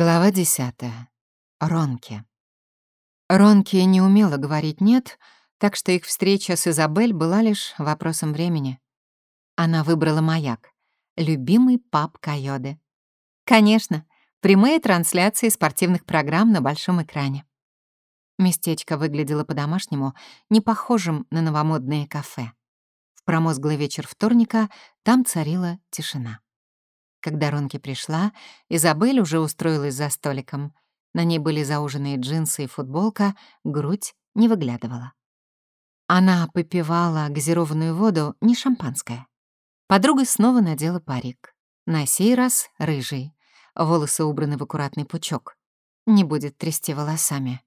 Глава десятая. Ронки. Ронки не умела говорить «нет», так что их встреча с Изабель была лишь вопросом времени. Она выбрала маяк, любимый паб Кайоды. Конечно, прямые трансляции спортивных программ на большом экране. Местечко выглядело по-домашнему, не похожим на новомодные кафе. В промозглый вечер вторника там царила тишина. Когда Ронки пришла, Изабель уже устроилась за столиком. На ней были зауженные джинсы и футболка, грудь не выглядывала. Она попивала газированную воду, не шампанское. Подруга снова надела парик. На сей раз рыжий. Волосы убраны в аккуратный пучок. Не будет трясти волосами.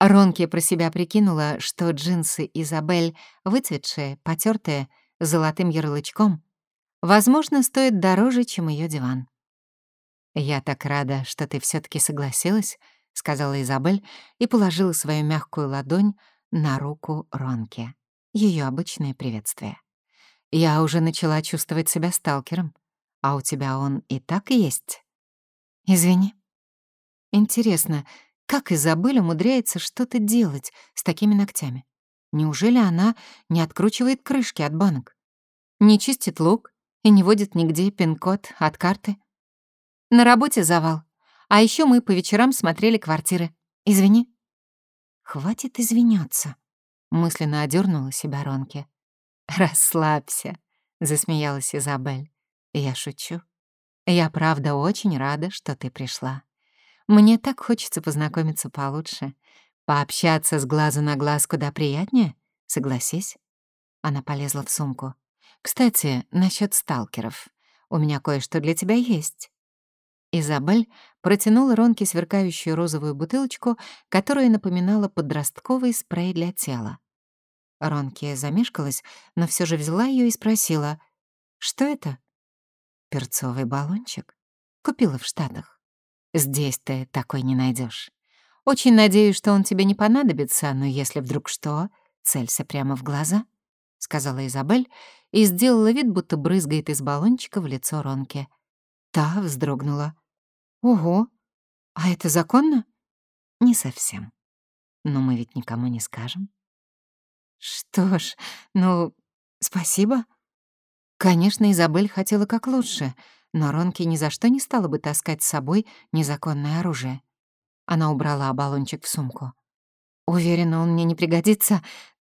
Ронки про себя прикинула, что джинсы Изабель выцветшие, потертые, с золотым ярлычком, возможно, стоит дороже, чем ее диван. «Я так рада, что ты все таки согласилась», — сказала Изабель и положила свою мягкую ладонь на руку Ронке. Ее обычное приветствие. «Я уже начала чувствовать себя сталкером, а у тебя он и так есть». «Извини». «Интересно, как Изабель умудряется что-то делать с такими ногтями? Неужели она не откручивает крышки от банок? Не чистит лук, и не водит нигде пин-код от карты. На работе завал. А еще мы по вечерам смотрели квартиры. Извини. Хватит извиняться. Мысленно одернула себя Ронки. Расслабься, засмеялась Изабель. Я шучу. Я правда очень рада, что ты пришла. Мне так хочется познакомиться получше. Пообщаться с глазу на глаз куда приятнее, согласись. Она полезла в сумку. Кстати, насчет сталкеров. У меня кое-что для тебя есть». Изабель протянула Ронке сверкающую розовую бутылочку, которая напоминала подростковый спрей для тела. Ронке замешкалась, но все же взяла ее и спросила, «Что это?» «Перцовый баллончик. Купила в Штатах. Здесь ты такой не найдешь. Очень надеюсь, что он тебе не понадобится, но если вдруг что, целься прямо в глаза». — сказала Изабель и сделала вид, будто брызгает из баллончика в лицо Ронке. Та вздрогнула. «Ого! А это законно?» «Не совсем. Но мы ведь никому не скажем». «Что ж, ну, спасибо». Конечно, Изабель хотела как лучше, но Ронке ни за что не стала бы таскать с собой незаконное оружие. Она убрала баллончик в сумку. «Уверена, он мне не пригодится,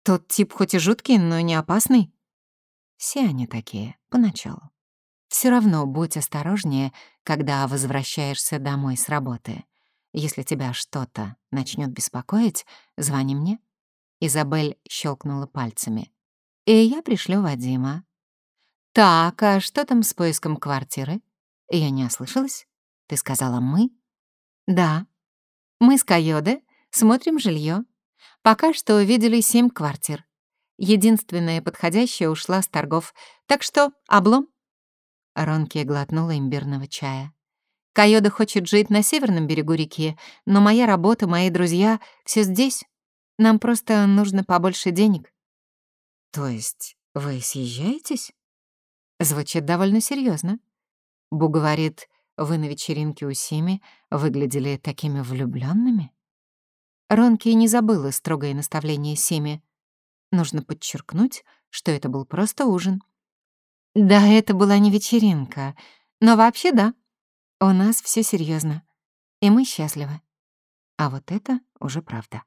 тот тип хоть и жуткий, но не опасный. Все они такие, поначалу. Все равно будь осторожнее, когда возвращаешься домой с работы. Если тебя что-то начнет беспокоить, звони мне. Изабель щелкнула пальцами. И я пришлю Вадима. Так, а что там с поиском квартиры? Я не ослышалась? Ты сказала «мы»? Да. Мы с Кайоде смотрим жилье. Пока что увидели семь квартир. Единственная подходящая ушла с торгов. Так что облом. Ронки глотнула имбирного чая. Кайода хочет жить на северном берегу реки, но моя работа, мои друзья — все здесь. Нам просто нужно побольше денег. То есть вы съезжаетесь? Звучит довольно серьезно. Бу говорит, вы на вечеринке у Сими выглядели такими влюбленными. Ронки не забыла строгое наставление Сими. Нужно подчеркнуть, что это был просто ужин. Да, это была не вечеринка, но вообще да. У нас все серьезно, и мы счастливы. А вот это уже правда.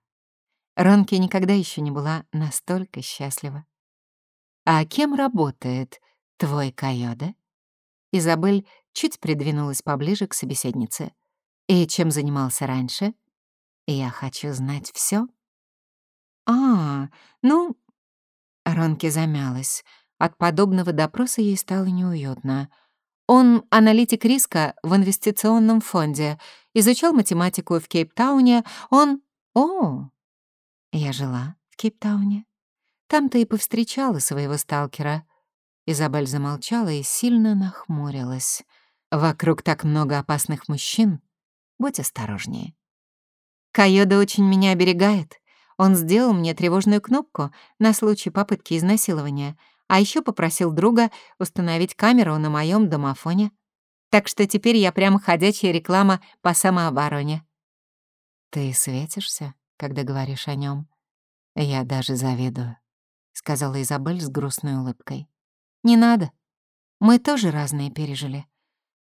Ронки никогда еще не была настолько счастлива. «А кем работает твой Кайода?» Изабель чуть придвинулась поближе к собеседнице. «И чем занимался раньше?» Я хочу знать все. А, ну... Ронки замялась. От подобного допроса ей стало неуютно. Он аналитик риска в инвестиционном фонде, изучал математику в Кейптауне. Он... О, я жила в Кейптауне. Там-то и повстречала своего сталкера. Изабель замолчала и сильно нахмурилась. Вокруг так много опасных мужчин. Будь осторожнее. Кайода очень меня оберегает. Он сделал мне тревожную кнопку на случай попытки изнасилования, а еще попросил друга установить камеру на моем домофоне. Так что теперь я прямо ходячая реклама по самообороне. Ты светишься, когда говоришь о нем. Я даже завидую, сказала Изабель с грустной улыбкой. Не надо. Мы тоже разные пережили.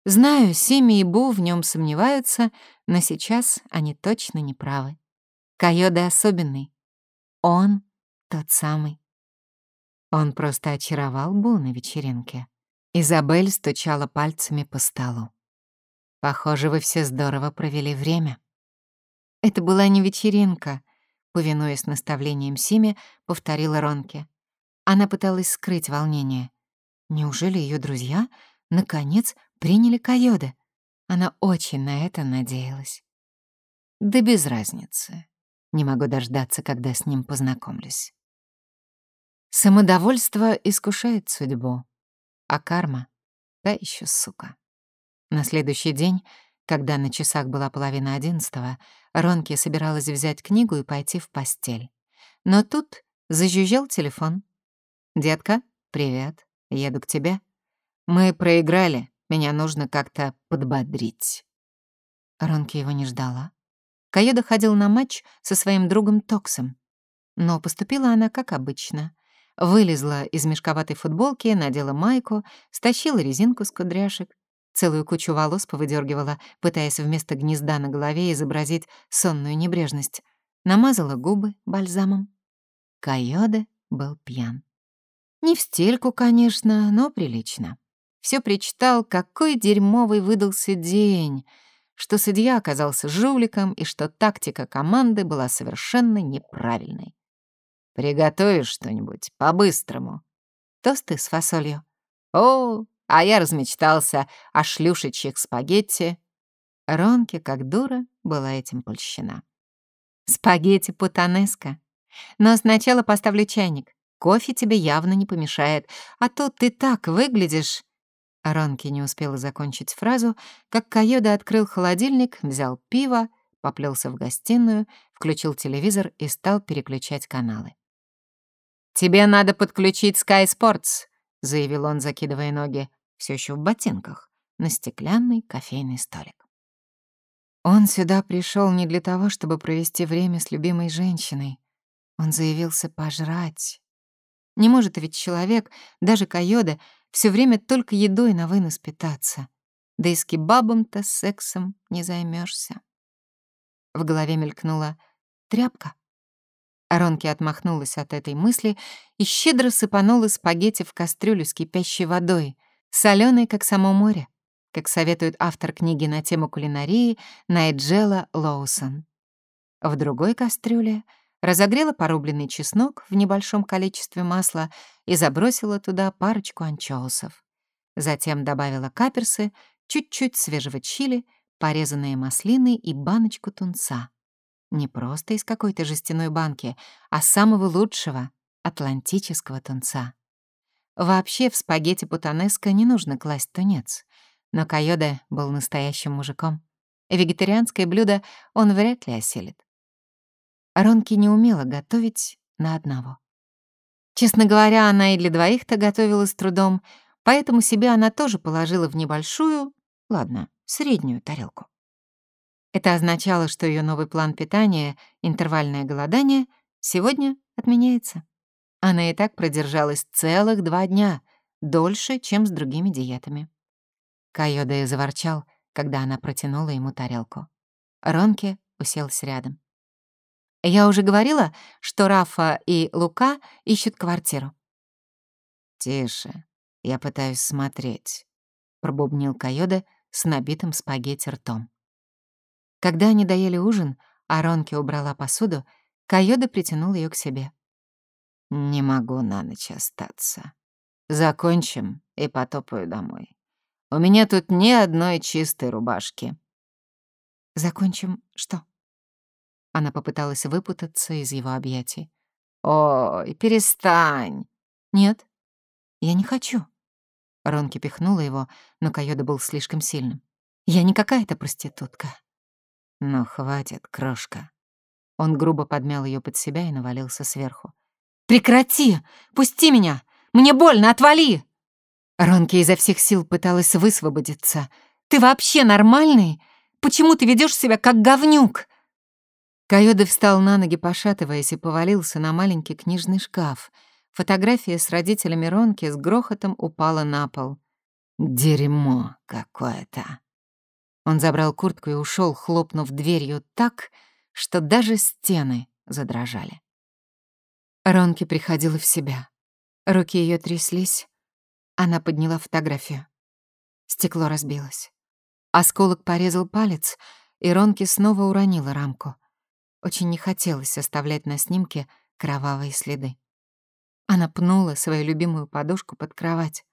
Знаю, Сими и Бу в нем сомневаются, но сейчас они точно не правы. Койода особенный. Он тот самый. Он просто очаровал Бу на вечеринке. Изабель стучала пальцами по столу. «Похоже, вы все здорово провели время». «Это была не вечеринка», — повинуясь наставлениям Сими, повторила Ронке. Она пыталась скрыть волнение. Неужели ее друзья, наконец, приняли Койода? Она очень на это надеялась. «Да без разницы. Не могу дождаться, когда с ним познакомлюсь». Самодовольство искушает судьбу. А карма — та еще сука. На следующий день, когда на часах была половина одиннадцатого, Ронки собиралась взять книгу и пойти в постель. Но тут зажужжал телефон. «Детка, привет. Еду к тебе. Мы проиграли. Меня нужно как-то подбодрить». Ронки его не ждала. Кайода ходил на матч со своим другом Токсом. Но поступила она как обычно. Вылезла из мешковатой футболки, надела майку, стащила резинку с кудряшек, целую кучу волос повыдергивала, пытаясь вместо гнезда на голове изобразить сонную небрежность. Намазала губы бальзамом. Койоде был пьян. Не в стельку, конечно, но прилично. Все причитал, какой дерьмовый выдался день, что судья оказался жуликом и что тактика команды была совершенно неправильной. Приготовишь что-нибудь по-быстрому. Тосты с фасолью. О, а я размечтался о шлюшечьих спагетти. Ронке, как дура, была этим польщена. Спагетти путанеско. Но сначала поставлю чайник. Кофе тебе явно не помешает, а то ты так выглядишь. Ронки не успела закончить фразу, как Койода открыл холодильник, взял пиво, поплелся в гостиную, включил телевизор и стал переключать каналы. «Тебе надо подключить Sky Sports», — заявил он, закидывая ноги, все еще в ботинках, на стеклянный кофейный столик. Он сюда пришел не для того, чтобы провести время с любимой женщиной. Он заявился пожрать. Не может ведь человек, даже Койода, все время только едой на вынос питаться. Да и с кебабом-то сексом не займешься. В голове мелькнула тряпка. Аронки отмахнулась от этой мысли и щедро сыпанула спагетти в кастрюлю с кипящей водой, соленой, как само море, как советует автор книги на тему кулинарии Найджела Лоусон. В другой кастрюле разогрела порубленный чеснок в небольшом количестве масла и забросила туда парочку анчоусов. Затем добавила каперсы, чуть-чуть свежего чили, порезанные маслины и баночку тунца. Не просто из какой-то жестяной банки, а самого лучшего — атлантического тунца. Вообще в спагетти путанеско не нужно класть тунец. Но Койоде был настоящим мужиком. Вегетарианское блюдо он вряд ли осилит. Ронки не умела готовить на одного. Честно говоря, она и для двоих-то готовила с трудом, поэтому себе она тоже положила в небольшую, ладно, среднюю тарелку. Это означало, что ее новый план питания, интервальное голодание, сегодня отменяется. Она и так продержалась целых два дня, дольше, чем с другими диетами. Кайода и заворчал, когда она протянула ему тарелку. Ронке уселся рядом. «Я уже говорила, что Рафа и Лука ищут квартиру». «Тише, я пытаюсь смотреть», — пробубнил Кайода с набитым спагетти ртом. Когда они доели ужин, а Ронки убрала посуду, Кайода притянул ее к себе. «Не могу на ночь остаться. Закончим и потопаю домой. У меня тут ни одной чистой рубашки». «Закончим что?» Она попыталась выпутаться из его объятий. «Ой, перестань!» «Нет, я не хочу». Ронки пихнула его, но Кайода был слишком сильным. «Я не какая-то проститутка. «Ну, хватит, крошка». Он грубо подмял ее под себя и навалился сверху. «Прекрати! Пусти меня! Мне больно, отвали!» Ронки изо всех сил пыталась высвободиться, Ты вообще нормальный? Почему ты ведешь себя как говнюк?» Койода встал на ноги, пошатываясь, и повалился на маленький книжный шкаф. Фотография с родителями Ронки с грохотом упала на пол. «Дерьмо какое-то!» Он забрал куртку и ушел, хлопнув дверью так, что даже стены задрожали. Ронки приходила в себя. Руки ее тряслись. Она подняла фотографию. Стекло разбилось. Осколок порезал палец, и Ронки снова уронила рамку. Очень не хотелось оставлять на снимке кровавые следы. Она пнула свою любимую подушку под кровать.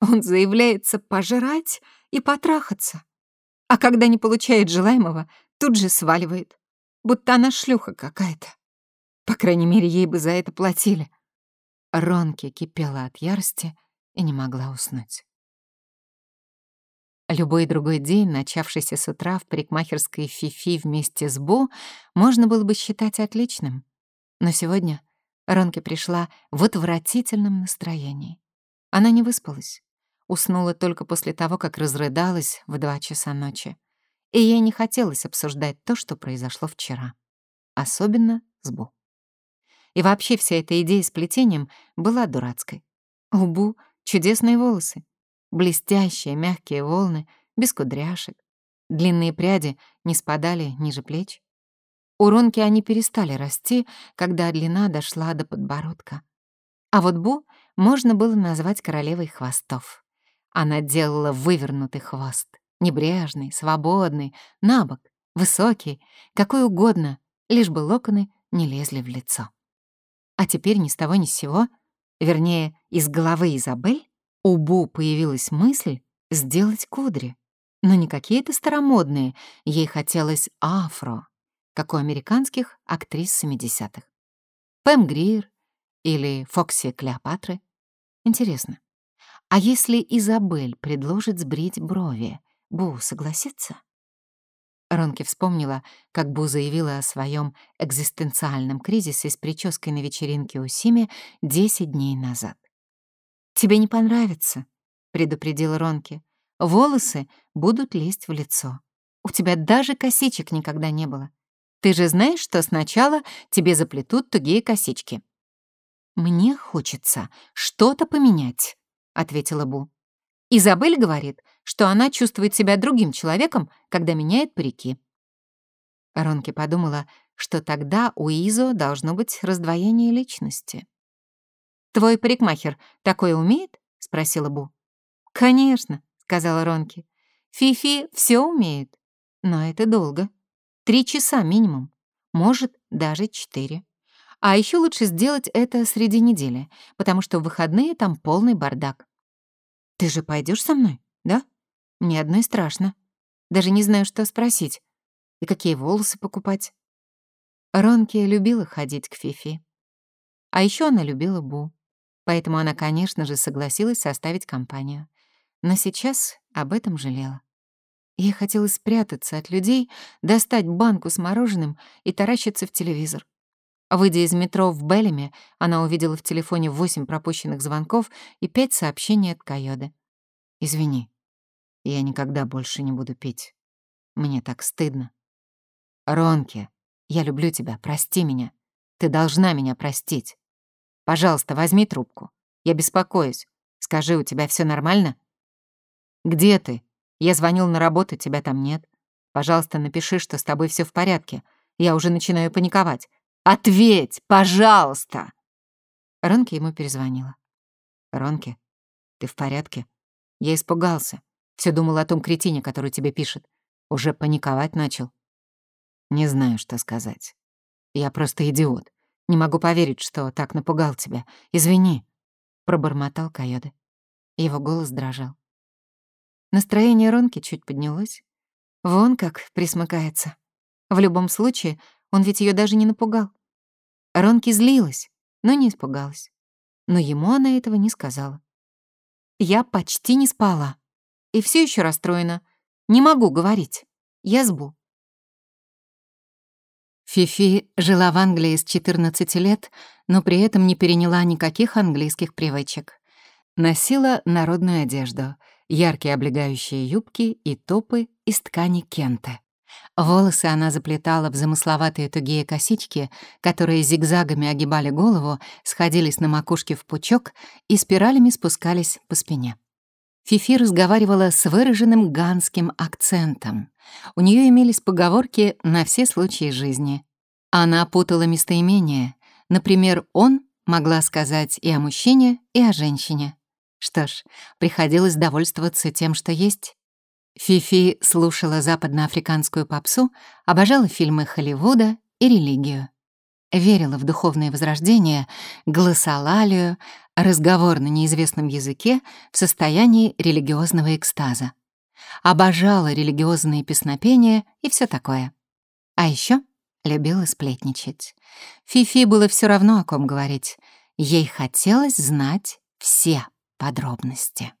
Он заявляется пожрать и потрахаться. А когда не получает желаемого, тут же сваливает. Будто она шлюха какая-то. По крайней мере, ей бы за это платили. Ронки кипела от ярости и не могла уснуть. Любой другой день, начавшийся с утра в парикмахерской Фифи вместе с Бо, можно было бы считать отличным. Но сегодня Ронки пришла в отвратительном настроении. Она не выспалась. Уснула только после того, как разрыдалась в два часа ночи. И ей не хотелось обсуждать то, что произошло вчера. Особенно с Бу. И вообще вся эта идея с плетением была дурацкой. У Бу чудесные волосы, Блестящие, мягкие волны, без кудряшек. Длинные пряди не спадали ниже плеч. У Ронки они перестали расти, когда длина дошла до подбородка. А вот Бу можно было назвать королевой хвостов. Она делала вывернутый хвост, небрежный, свободный, набок, высокий, какой угодно, лишь бы локоны не лезли в лицо. А теперь ни с того ни с сего, вернее, из головы Изабель, у Бу появилась мысль сделать кудри. Но не какие-то старомодные, ей хотелось афро, как у американских актрис 70-х. Пэм Грир или Фокси Клеопатры. Интересно, а если Изабель предложит сбрить брови, Бу согласится? Ронки вспомнила, как Бу заявила о своем экзистенциальном кризисе с прической на вечеринке у Сими 10 дней назад. «Тебе не понравится», — предупредил Ронки. «Волосы будут лезть в лицо. У тебя даже косичек никогда не было. Ты же знаешь, что сначала тебе заплетут тугие косички». «Мне хочется что-то поменять», — ответила Бу. «Изабель говорит, что она чувствует себя другим человеком, когда меняет парики». Ронки подумала, что тогда у Изо должно быть раздвоение личности. «Твой парикмахер такое умеет?» — спросила Бу. «Конечно», — сказала Ронки. «Фифи все умеет. Но это долго. Три часа минимум. Может, даже четыре. А еще лучше сделать это среди недели, потому что в выходные там полный бардак. Ты же пойдешь со мной, да? Мне одной страшно. Даже не знаю, что спросить. И какие волосы покупать. Ронки любила ходить к Фифи. А еще она любила Бу. Поэтому она, конечно же, согласилась составить компанию. Но сейчас об этом жалела. Ей хотелось спрятаться от людей, достать банку с мороженым и таращиться в телевизор. Выйдя из метро в Беллеме, она увидела в телефоне восемь пропущенных звонков и пять сообщений от Кайоды. «Извини, я никогда больше не буду пить. Мне так стыдно. Ронки, я люблю тебя, прости меня. Ты должна меня простить. Пожалуйста, возьми трубку. Я беспокоюсь. Скажи, у тебя все нормально? Где ты? Я звонил на работу, тебя там нет. Пожалуйста, напиши, что с тобой все в порядке. Я уже начинаю паниковать. Ответь, пожалуйста!» Ронки ему перезвонила. «Ронки, ты в порядке?» Я испугался. Все думал о том кретине, который тебе пишет. Уже паниковать начал. Не знаю, что сказать. Я просто идиот. Не могу поверить, что так напугал тебя. Извини», — пробормотал Кайоде. Его голос дрожал. Настроение Ронки чуть поднялось. Вон как присмыкается. В любом случае, он ведь ее даже не напугал. Ронки злилась, но не испугалась. Но ему она этого не сказала. «Я почти не спала. И все еще расстроена. Не могу говорить. Я сбу. Фифи жила в Англии с 14 лет, но при этом не переняла никаких английских привычек. Носила народную одежду, яркие облегающие юбки и топы из ткани кента. Волосы она заплетала в замысловатые тугие косички, которые зигзагами огибали голову, сходились на макушке в пучок и спиралями спускались по спине. Фифи разговаривала с выраженным ганским акцентом. У нее имелись поговорки на все случаи жизни. Она путала местоимения. Например, «он» могла сказать и о мужчине, и о женщине. Что ж, приходилось довольствоваться тем, что есть. Фифи слушала западноафриканскую попсу, обожала фильмы Холливуда и религию. Верила в духовное возрождение, глоссолалию, разговор на неизвестном языке в состоянии религиозного экстаза. Обожала религиозные песнопения и все такое. А еще любила сплетничать. Фифи было все равно, о ком говорить. Ей хотелось знать все подробности.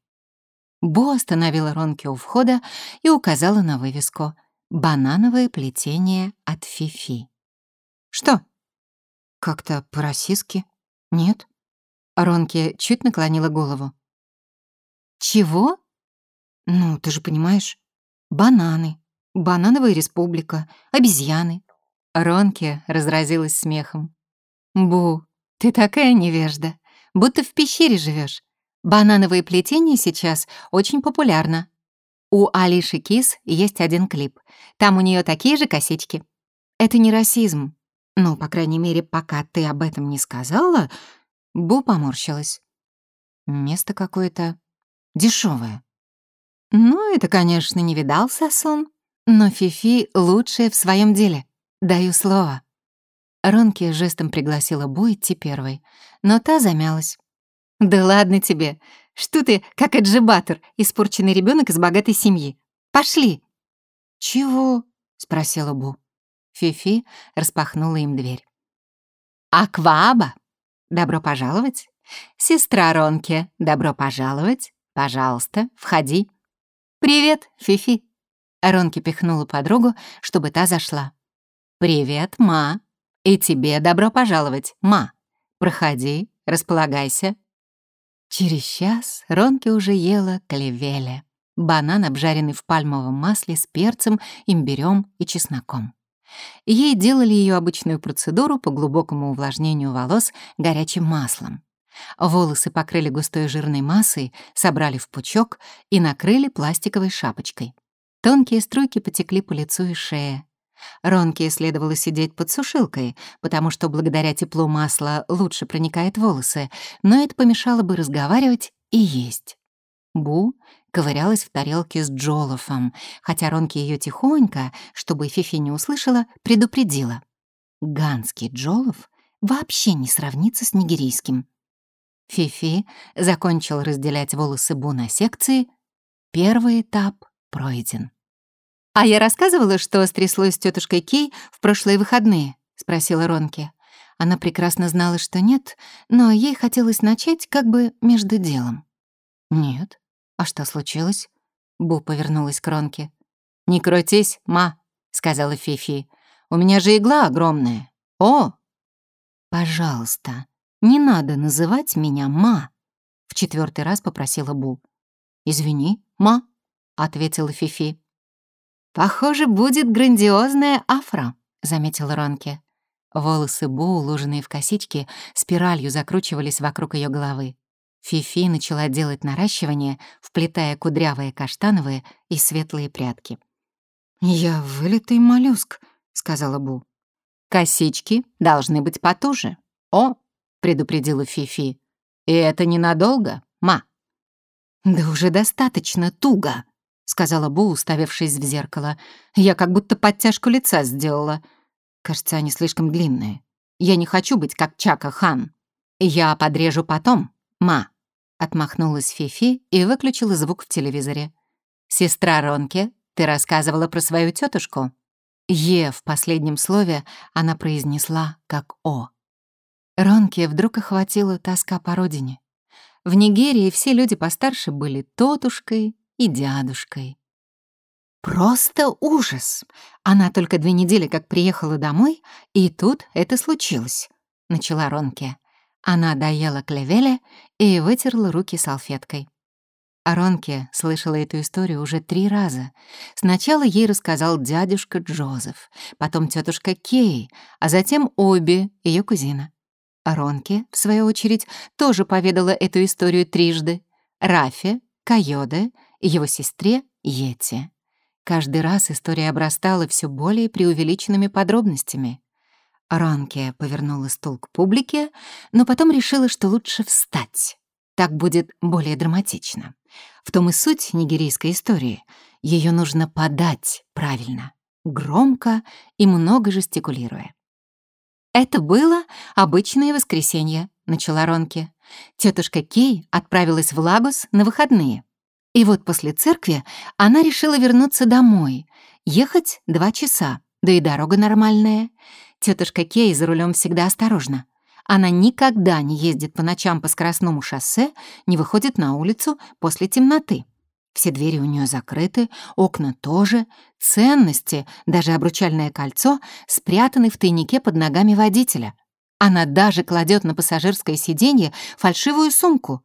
Бо остановила Ронки у входа и указала на вывеску «Банановое плетение от Фифи». «Что?» «Как-то по-российски. Нет?» Ронки чуть наклонила голову. «Чего?» «Ну, ты же понимаешь. Бананы. Банановая республика. Обезьяны». Ронки разразилась смехом. «Бу, ты такая невежда. Будто в пещере живешь. Банановое плетение сейчас очень популярно. У Алиши Кис есть один клип. Там у нее такие же косички. Это не расизм. Ну, по крайней мере, пока ты об этом не сказала, Бу поморщилась. Место какое-то дешевое. Ну, это, конечно, не видал Сасон, но Фифи лучшая в своем деле. Даю слово. Ронки жестом пригласила Бу идти первой, но та замялась. «Да ладно тебе. Что ты, как Эджибатор, испорченный ребенок из богатой семьи? Пошли!» «Чего?» — спросила Бу. Фифи распахнула им дверь. «Акваба! Добро пожаловать! Сестра Ронки, добро пожаловать! Пожалуйста, входи!» «Привет, Фифи!» Ронки пихнула подругу, чтобы та зашла. «Привет, ма! И тебе добро пожаловать, ма! Проходи, располагайся, Через час Ронки уже ела клевеля, банан, обжаренный в пальмовом масле с перцем, имбирем и чесноком. Ей делали ее обычную процедуру по глубокому увлажнению волос горячим маслом. Волосы покрыли густой жирной массой, собрали в пучок и накрыли пластиковой шапочкой. Тонкие струйки потекли по лицу и шее. Ронке следовало сидеть под сушилкой, потому что благодаря теплу масла лучше проникает в волосы, но это помешало бы разговаривать и есть. Бу ковырялась в тарелке с Джолофом, хотя Ронки ее тихонько, чтобы Фифи не услышала, предупредила. Ганский Джолоф вообще не сравнится с нигерийским. Фифи закончил разделять волосы Бу на секции. Первый этап пройден. «А я рассказывала, что стряслось с тетушкой Кей в прошлые выходные?» — спросила Ронки. Она прекрасно знала, что нет, но ей хотелось начать как бы между делом. «Нет. А что случилось?» Бу повернулась к Ронке. «Не крутись, ма», — сказала Фифи. «У меня же игла огромная. О!» «Пожалуйста, не надо называть меня ма», — в четвертый раз попросила Бу. «Извини, ма», — ответила Фифи. «Похоже, будет грандиозная афро», — заметила Ронки. Волосы Бу, уложенные в косички, спиралью закручивались вокруг ее головы. Фифи начала делать наращивание, вплетая кудрявые каштановые и светлые прядки. «Я вылитый моллюск», — сказала Бу. «Косички должны быть потуже. О!» — предупредила Фифи. «И это ненадолго, ма». «Да уже достаточно туго», — сказала Бу, уставившись в зеркало. «Я как будто подтяжку лица сделала. Кажется, они слишком длинные. Я не хочу быть как Чака Хан. Я подрежу потом, ма». Отмахнулась Фифи и выключила звук в телевизоре. «Сестра Ронке, ты рассказывала про свою тетушку?» «Е» в последнем слове она произнесла как «о». Ронке вдруг охватила тоска по родине. В Нигерии все люди постарше были тетушкой и дядушкой. Просто ужас! Она только две недели как приехала домой, и тут это случилось, — начала Ронке. Она доела клевеля и вытерла руки салфеткой. Аронке слышала эту историю уже три раза. Сначала ей рассказал дядюшка Джозеф, потом тетушка Кей, а затем обе ее кузина. Аронке, в свою очередь, тоже поведала эту историю трижды. Рафе, Кайоде и его сестре Йети. Каждый раз история обрастала все более преувеличенными подробностями. Ронке повернула стул к публике, но потом решила, что лучше встать. Так будет более драматично. В том и суть нигерийской истории. Ее нужно подать правильно, громко и много жестикулируя. «Это было обычное воскресенье», — начала Ронке. Тетушка Кей отправилась в Лагос на выходные. И вот после церкви она решила вернуться домой. Ехать два часа, да и дорога нормальная. Тетушка Кей за рулем всегда осторожна. Она никогда не ездит по ночам по скоростному шоссе, не выходит на улицу после темноты. Все двери у нее закрыты, окна тоже, ценности, даже обручальное кольцо, спрятаны в тайнике под ногами водителя. Она даже кладет на пассажирское сиденье фальшивую сумку.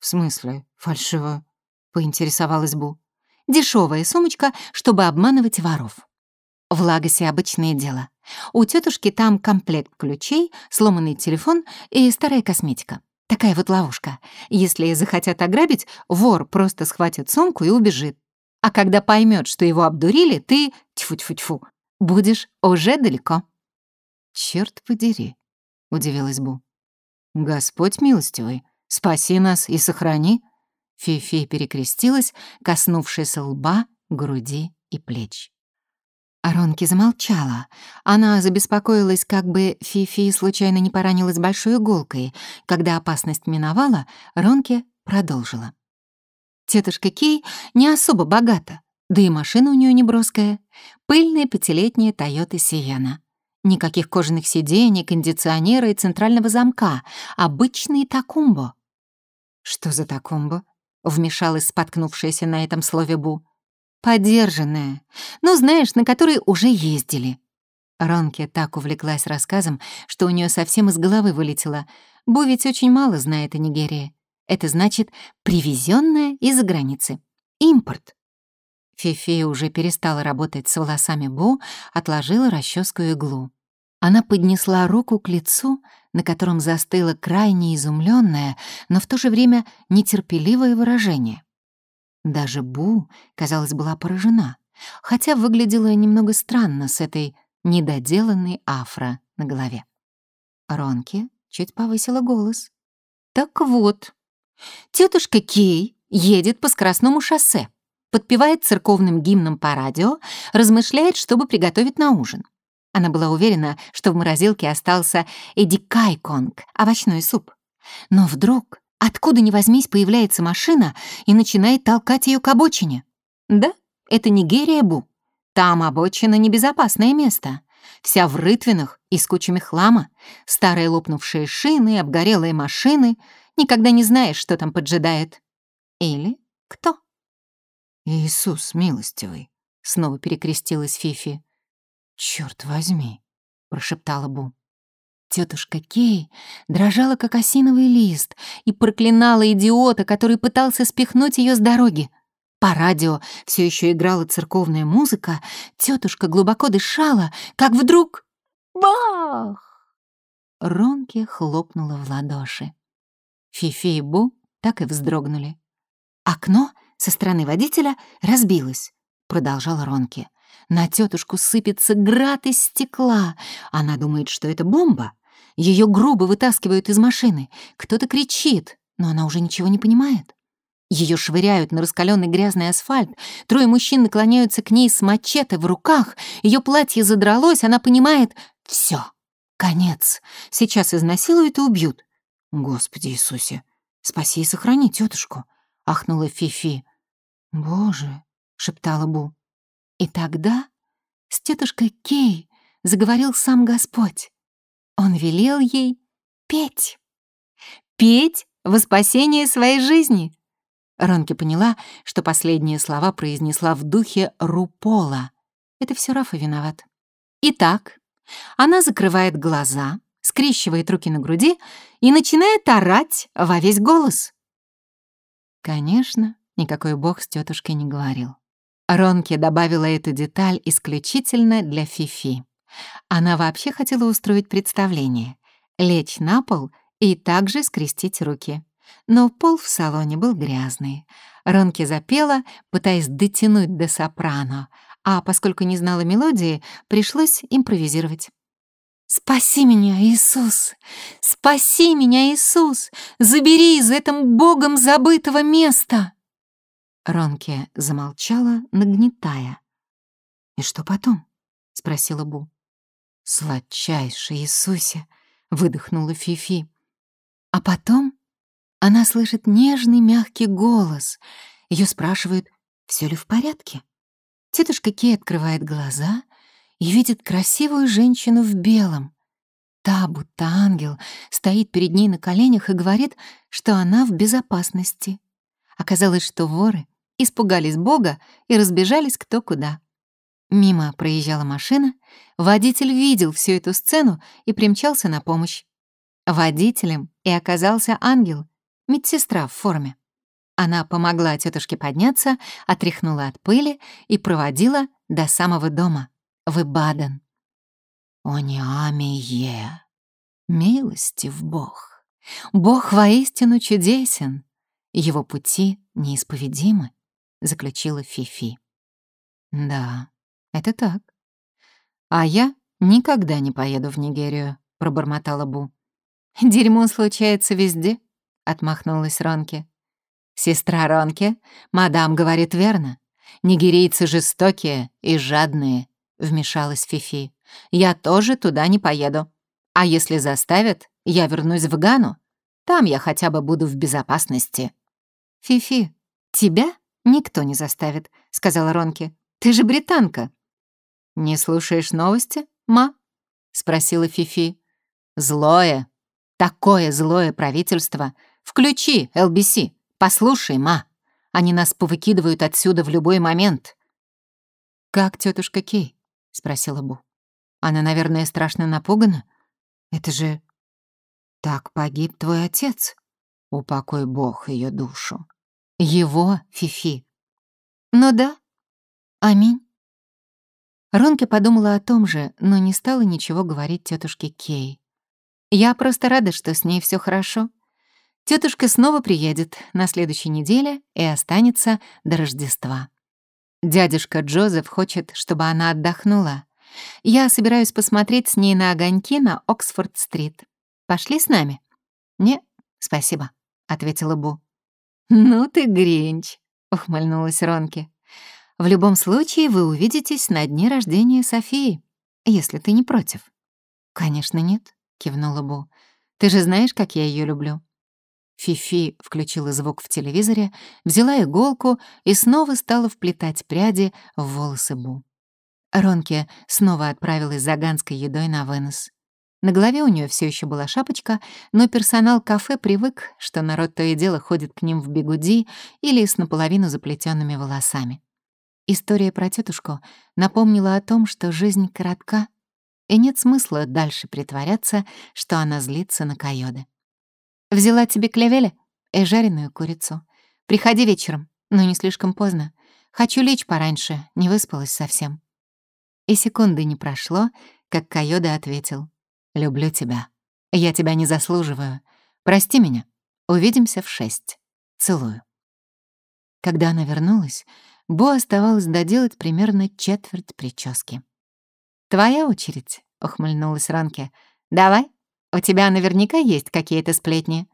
«В смысле фальшивую?» — поинтересовалась Бу. «Дешевая сумочка, чтобы обманывать воров». В Лагосе обычное дело. У тетушки там комплект ключей, сломанный телефон и старая косметика. Такая вот ловушка. Если захотят ограбить, вор просто схватит сумку и убежит. А когда поймет, что его обдурили, ты, тьфу-тьфу-тьфу, будешь уже далеко. Черт подери, удивилась Бу. Господь милостивый, спаси нас и сохрани. Фифи перекрестилась, коснувшись лба, груди и плеч. Аронки замолчала. Она забеспокоилась, как бы Фифи случайно не поранилась большой иголкой. Когда опасность миновала, Ронки продолжила. Тетушка Кей не особо богата, да и машина у нее не броская. Пыльная пятилетняя Тойота Сиена. Никаких кожаных сидений, кондиционера и центрального замка. Обычный такумбо. «Что за такумбо?» — вмешалась споткнувшаяся на этом слове Бу. Подержанная. Ну, знаешь, на которой уже ездили. Ронке так увлеклась рассказом, что у нее совсем из головы вылетело. Бу ведь очень мало знает о Нигерии. Это значит привезенная из-за границы. Импорт. Фифи уже перестала работать с волосами Бу, отложила расческу иглу. Она поднесла руку к лицу, на котором застыло крайне изумленное, но в то же время нетерпеливое выражение. Даже Бу, казалось, была поражена, хотя выглядела немного странно с этой недоделанной афро на голове. Ронки чуть повысила голос. «Так вот, тетушка Кей едет по скоростному шоссе, подпевает церковным гимном по радио, размышляет, чтобы приготовить на ужин. Она была уверена, что в морозилке остался эдикайконг, овощной суп. Но вдруг Откуда ни возьмись, появляется машина и начинает толкать ее к обочине. Да, это Нигерия, Бу. Там обочина — небезопасное место. Вся в рытвинах и с кучами хлама. Старые лопнувшие шины, обгорелые машины. Никогда не знаешь, что там поджидает. Или кто? «Иисус милостивый», — снова перекрестилась Фифи. «Чёрт возьми», — прошептала Бу. Тетушка Кей дрожала, как осиновый лист, и проклинала идиота, который пытался спихнуть ее с дороги. По радио все еще играла церковная музыка, тетушка глубоко дышала, как вдруг... Бах! Ронки хлопнула в ладоши. Фифи и Бу так и вздрогнули. Окно со стороны водителя разбилось, продолжал Ронки. На тетушку сыпется град из стекла. Она думает, что это бомба. Ее грубо вытаскивают из машины. Кто-то кричит, но она уже ничего не понимает. Ее швыряют на раскаленный грязный асфальт. Трое мужчин наклоняются к ней с мачете в руках. Ее платье задралось, она понимает — все, конец. Сейчас изнасилуют и убьют. Господи Иисусе, спаси и сохрани тетушку, ахнула Фифи. Боже, шептала Бу. И тогда с тетушкой Кей заговорил сам Господь. Он велел ей петь. Петь во спасение своей жизни. Ронки поняла, что последние слова произнесла в духе Рупола. Это все Рафа виноват. Итак, она закрывает глаза, скрещивает руки на груди и начинает орать во весь голос. Конечно, никакой бог с тетушкой не говорил. Ронки добавила эту деталь исключительно для Фифи. Она вообще хотела устроить представление, лечь на пол и также скрестить руки. Но пол в салоне был грязный. Ронки запела, пытаясь дотянуть до сопрано, а поскольку не знала мелодии, пришлось импровизировать. «Спаси меня, Иисус! Спаси меня, Иисус! Забери из этого Богом забытого места!» Ронки замолчала, нагнетая. «И что потом?» — спросила Бу. «Сладчайший Иисусе!» — выдохнула Фифи. А потом она слышит нежный мягкий голос. Ее спрашивают, все ли в порядке. Тетушка Кей открывает глаза и видит красивую женщину в белом. Та, будто ангел, стоит перед ней на коленях и говорит, что она в безопасности. Оказалось, что воры испугались Бога и разбежались кто куда. Мимо проезжала машина, водитель видел всю эту сцену и примчался на помощь. Водителем и оказался ангел, медсестра в форме. Она помогла тетушке подняться, отряхнула от пыли и проводила до самого дома в Ибаден. «Ониамие! Милостив Бог! Бог воистину чудесен! Его пути неисповедимы!» — заключила Фифи. «Да, это так. А я никогда не поеду в Нигерию», — пробормотала Бу. «Дерьмо случается везде», — отмахнулась Ронки. «Сестра Ронки, мадам говорит верно. Нигерийцы жестокие и жадные», — вмешалась Фифи. «Я тоже туда не поеду. А если заставят, я вернусь в Гану. Там я хотя бы буду в безопасности». «Фифи, тебя никто не заставит», — сказала Ронки. «Ты же британка». «Не слушаешь новости, ма?» — спросила Фифи. «Злое, такое злое правительство. Включи, ЛБС, послушай, ма. Они нас повыкидывают отсюда в любой момент». «Как тетушка Кей?» — спросила Бу. «Она, наверное, страшно напугана? Это же... Так погиб твой отец. Упокой Бог ее душу. Его, Фифи. Ну да. Аминь». Ронке подумала о том же, но не стала ничего говорить тетушке Кей. Я просто рада, что с ней все хорошо. Тетушка снова приедет на следующей неделе и останется до Рождества. Дядюшка Джозеф хочет, чтобы она отдохнула. Я собираюсь посмотреть с ней на огоньки на Оксфорд-стрит. Пошли с нами? Не, спасибо, ответила Бу. Ну ты гринч, ухмыльнулась Ронки. В любом случае вы увидитесь на дне рождения Софии, если ты не против. Конечно, нет кивнула Бу. «Ты же знаешь, как я ее люблю?» Фифи включила звук в телевизоре, взяла иголку и снова стала вплетать пряди в волосы Бу. Ронке снова отправилась за ганской едой на вынос. На голове у нее все еще была шапочка, но персонал кафе привык, что народ то и дело ходит к ним в бегуди или с наполовину заплетенными волосами. История про тетушку напомнила о том, что жизнь коротка, и нет смысла дальше притворяться, что она злится на Койоды. «Взяла тебе клевеля и жареную курицу. Приходи вечером, но не слишком поздно. Хочу лечь пораньше, не выспалась совсем». И секунды не прошло, как Койода ответил. «Люблю тебя. Я тебя не заслуживаю. Прости меня. Увидимся в шесть. Целую». Когда она вернулась, Бо оставалось доделать примерно четверть прически. «Твоя очередь», — ухмыльнулась Ранке. «Давай, у тебя наверняка есть какие-то сплетни».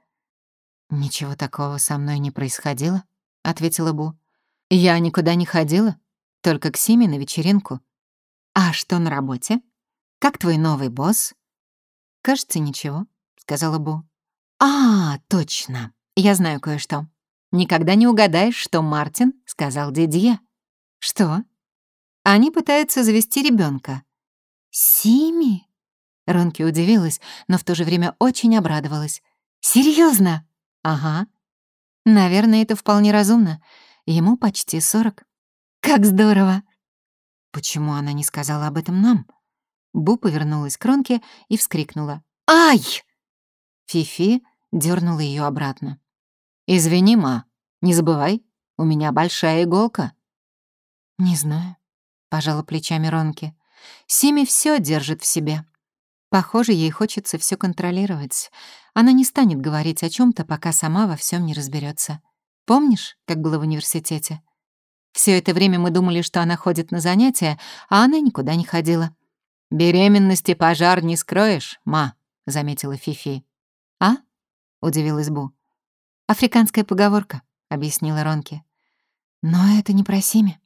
«Ничего такого со мной не происходило», — ответила Бу. «Я никуда не ходила, только к Симе на вечеринку». «А что на работе? Как твой новый босс?» «Кажется, ничего», — сказала Бу. «А, точно. Я знаю кое-что. Никогда не угадаешь, что Мартин сказал Дидье». «Что?» «Они пытаются завести ребенка. «Сими?» Ронки удивилась, но в то же время очень обрадовалась. Серьезно? «Ага. Наверное, это вполне разумно. Ему почти сорок. Как здорово!» «Почему она не сказала об этом нам?» Бу повернулась к Ронке и вскрикнула. «Ай!» Фифи дернула ее обратно. «Извини, ма, Не забывай, у меня большая иголка». «Не знаю», — пожала плечами Ронки. «Сими все держит в себе. Похоже, ей хочется все контролировать. Она не станет говорить о чем то пока сама во всем не разберется. Помнишь, как было в университете? Все это время мы думали, что она ходит на занятия, а она никуда не ходила. «Беременности пожар не скроешь, ма», — заметила Фифи. «А?» — удивилась Бу. «Африканская поговорка», — объяснила Ронки. «Но это не про Сими.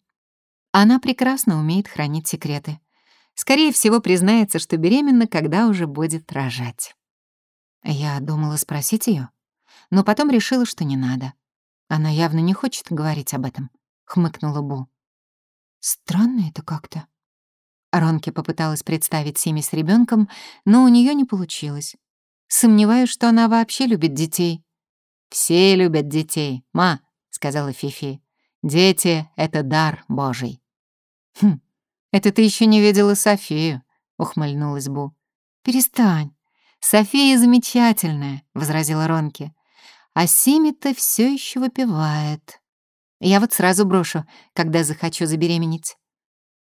Она прекрасно умеет хранить секреты. Скорее всего, признается, что беременна, когда уже будет рожать». Я думала спросить ее, но потом решила, что не надо. Она явно не хочет говорить об этом, — хмыкнула Бу. Странно это как-то. Ронки попыталась представить Сими с ребенком, но у нее не получилось. Сомневаюсь, что она вообще любит детей. «Все любят детей, ма», — сказала Фифи. «Дети — это дар Божий». «Хм, это ты еще не видела Софию», — ухмыльнулась Бу. «Перестань. София замечательная», — возразила Ронки. «А Сими-то все еще выпивает. Я вот сразу брошу, когда захочу забеременеть».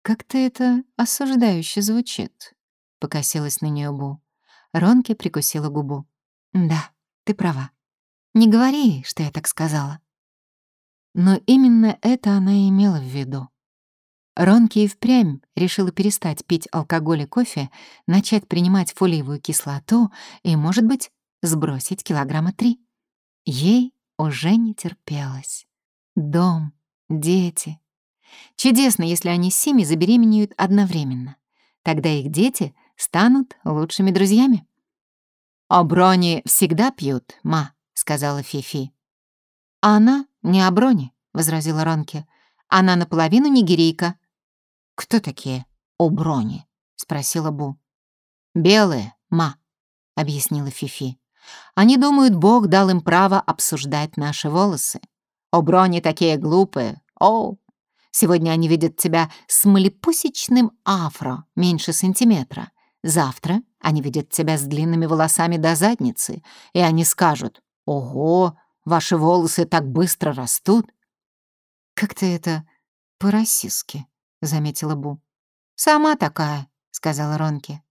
«Как-то это осуждающе звучит», — покосилась на нее Бу. Ронки прикусила губу. «Да, ты права. Не говори, что я так сказала». Но именно это она и имела в виду. Ронки и впрямь решила перестать пить алкоголь и кофе, начать принимать фолиевую кислоту и, может быть, сбросить килограмма три. Ей уже не терпелось. Дом, дети, Чудесно, если они с Сими забеременеют одновременно. Тогда их дети станут лучшими друзьями. «О Брони всегда пьют, ма», — сказала Фифи. «А она не о Брони», — возразила Ронки. «Она наполовину нигерийка». «Кто такие о Брони?» — спросила Бу. «Белые, ма», — объяснила Фифи. «Они думают, Бог дал им право обсуждать наши волосы. О Брони такие глупые. О, Сегодня они видят тебя с малепусечным афро, меньше сантиметра. Завтра они видят тебя с длинными волосами до задницы, и они скажут «Ого, ваши волосы так быстро растут». «Как-то это по-российски», — заметила Бу. «Сама такая», — сказала Ронки.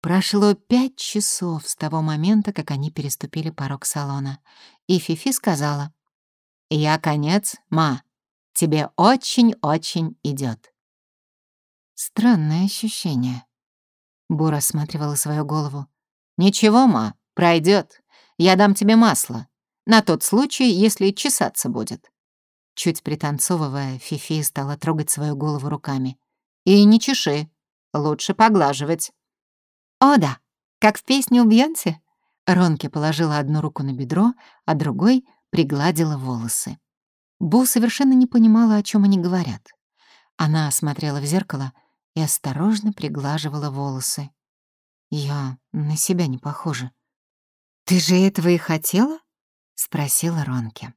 Прошло пять часов с того момента, как они переступили порог салона, и Фифи сказала «Я конец, ма». Тебе очень-очень идет. Странное ощущение. Бура осматривала свою голову. «Ничего, ма, пройдет. Я дам тебе масло. На тот случай, если чесаться будет». Чуть пританцовывая, Фифи стала трогать свою голову руками. «И не чеши. Лучше поглаживать». «О да, как в песне у Бьонси». Ронки положила одну руку на бедро, а другой пригладила волосы. Бу совершенно не понимала, о чем они говорят. Она смотрела в зеркало и осторожно приглаживала волосы. «Я на себя не похожа». «Ты же этого и хотела?» — спросила Ронки.